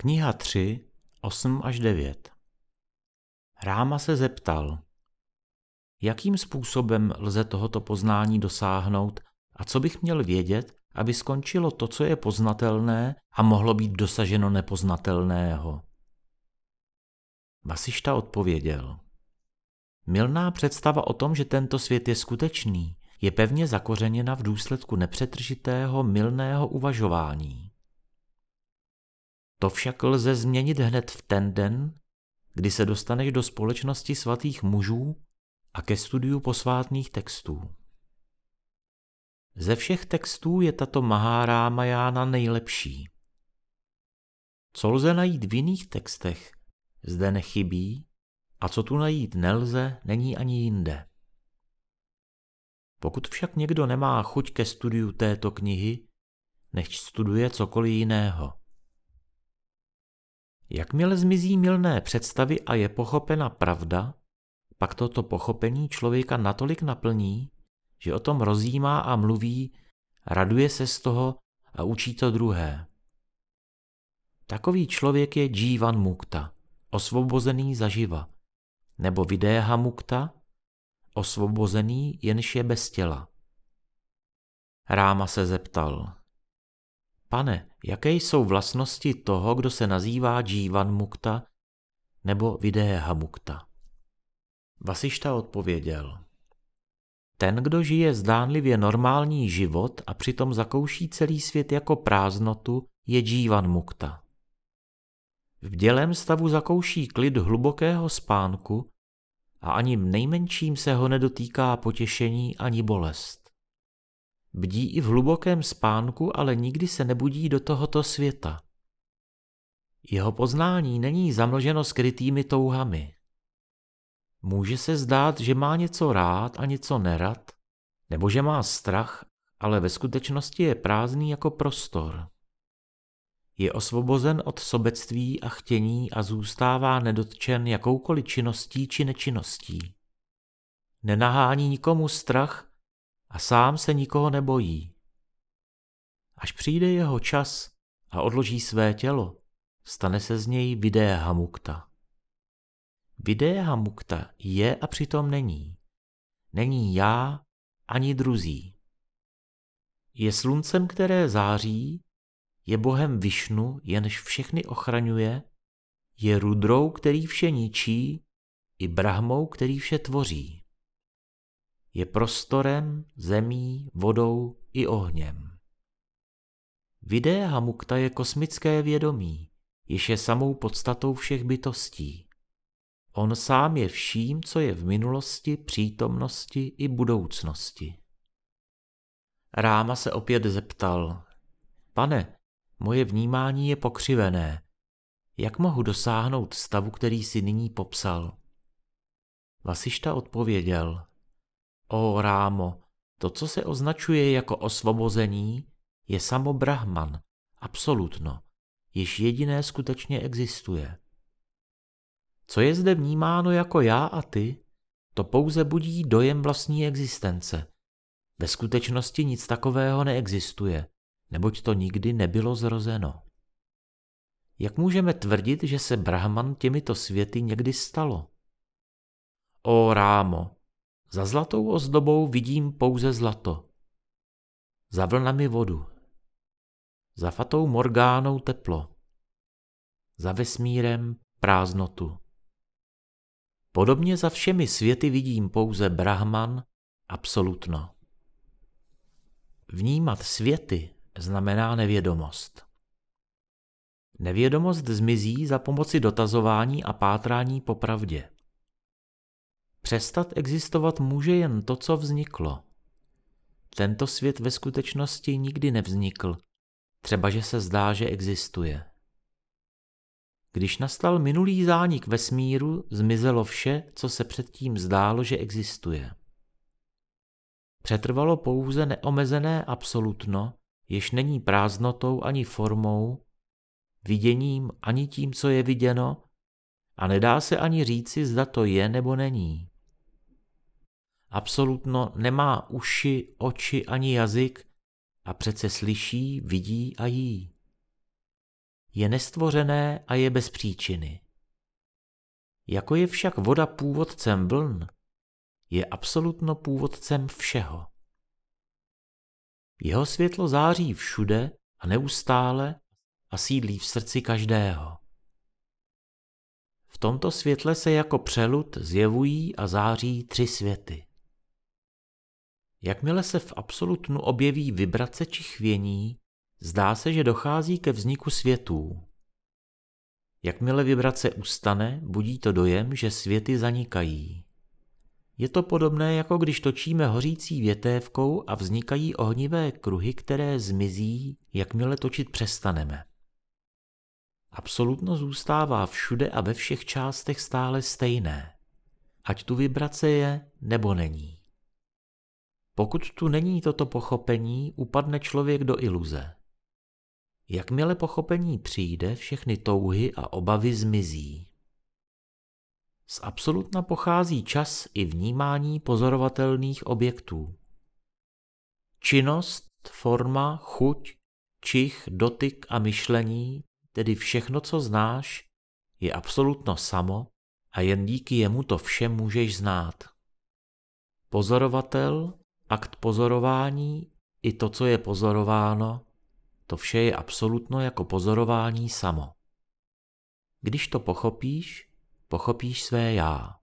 Kniha 3, 8 až 9 Ráma se zeptal, jakým způsobem lze tohoto poznání dosáhnout a co bych měl vědět, aby skončilo to, co je poznatelné a mohlo být dosaženo nepoznatelného. Vasišta odpověděl. Milná představa o tom, že tento svět je skutečný, je pevně zakořeněna v důsledku nepřetržitého milného uvažování. To však lze změnit hned v ten den, kdy se dostaneš do společnosti svatých mužů a ke studiu posvátných textů. Ze všech textů je tato Mahárámajána nejlepší. Co lze najít v jiných textech, zde nechybí a co tu najít nelze, není ani jinde. Pokud však někdo nemá chuť ke studiu této knihy, nechť studuje cokoliv jiného. Jakmile zmizí milné představy a je pochopena pravda, pak toto pochopení člověka natolik naplní, že o tom rozjímá a mluví, raduje se z toho a učí to druhé. Takový člověk je Jivan Mukta, osvobozený zaživa, nebo Vidéha Mukta, osvobozený jenž je bez těla. Ráma se zeptal. Pane, jaké jsou vlastnosti toho, kdo se nazývá Jivan Mukta nebo Vidéha Mukta? Vasišta odpověděl. Ten, kdo žije zdánlivě normální život a přitom zakouší celý svět jako prázdnotu, je Jivan Mukta. V dělém stavu zakouší klid hlubokého spánku a ani v nejmenším se ho nedotýká potěšení ani bolest. Bdí i v hlubokém spánku, ale nikdy se nebudí do tohoto světa. Jeho poznání není zamlženo skrytými touhami. Může se zdát, že má něco rád a něco nerad, nebo že má strach, ale ve skutečnosti je prázdný jako prostor. Je osvobozen od sobectví a chtění a zůstává nedotčen jakoukoliv činností či nečinností. Nenahání nikomu strach a sám se nikoho nebojí. Až přijde jeho čas a odloží své tělo, stane se z něj videa mukta. Videa mukta je a přitom není. Není já ani druzí. Je sluncem, které září, je bohem Višnu, jenž všechny ochraňuje, je rudrou, který vše ničí, i brahmou, který vše tvoří. Je prostorem, zemí, vodou i ohněm. Videa mukta je kosmické vědomí, jež je samou podstatou všech bytostí. On sám je vším, co je v minulosti, přítomnosti i budoucnosti. Ráma se opět zeptal, pane, moje vnímání je pokřivené. Jak mohu dosáhnout stavu, který si nyní popsal? Vasišta odpověděl, o Rámo, to, co se označuje jako osvobození, je samo Brahman, absolutno, již jediné skutečně existuje. Co je zde vnímáno jako já a ty, to pouze budí dojem vlastní existence. Ve skutečnosti nic takového neexistuje, neboť to nikdy nebylo zrozeno. Jak můžeme tvrdit, že se Brahman těmito světy někdy stalo? O Rámo, za zlatou ozdobou vidím pouze zlato. Za vlnami vodu. Za fatou morgánou teplo. Za vesmírem prázdnotu. Podobně za všemi světy vidím pouze Brahman, absolutno. Vnímat světy znamená nevědomost. Nevědomost zmizí za pomoci dotazování a pátrání po pravdě. Přestat existovat může jen to, co vzniklo. Tento svět ve skutečnosti nikdy nevznikl, třeba že se zdá, že existuje. Když nastal minulý zánik vesmíru, zmizelo vše, co se předtím zdálo, že existuje. Přetrvalo pouze neomezené absolutno, jež není prázdnotou ani formou, viděním ani tím, co je viděno, a nedá se ani říci, zda to je nebo není. Absolutno nemá uši, oči ani jazyk a přece slyší, vidí a jí. je nestvořené a je bez příčiny. Jako je však voda původcem vln, je absolutno původcem všeho. Jeho světlo září všude a neustále a sídlí v srdci každého. V tomto světle se jako přelud zjevují a září tři světy. Jakmile se v absolutnu objeví vibrace či chvění, zdá se, že dochází ke vzniku světů. Jakmile vibrace ustane, budí to dojem, že světy zanikají. Je to podobné, jako když točíme hořící větévkou a vznikají ohnivé kruhy, které zmizí, jakmile točit přestaneme. Absolutno zůstává všude a ve všech částech stále stejné, ať tu vibrace je nebo není. Pokud tu není toto pochopení, upadne člověk do iluze. Jakmile pochopení přijde, všechny touhy a obavy zmizí. Z absolutna pochází čas i vnímání pozorovatelných objektů. Činnost, forma, chuť, čich, dotyk a myšlení, tedy všechno, co znáš, je absolutno samo a jen díky jemu to vše můžeš znát. Pozorovatel, akt pozorování i to, co je pozorováno, to vše je absolutno jako pozorování samo. Když to pochopíš, pochopíš své já.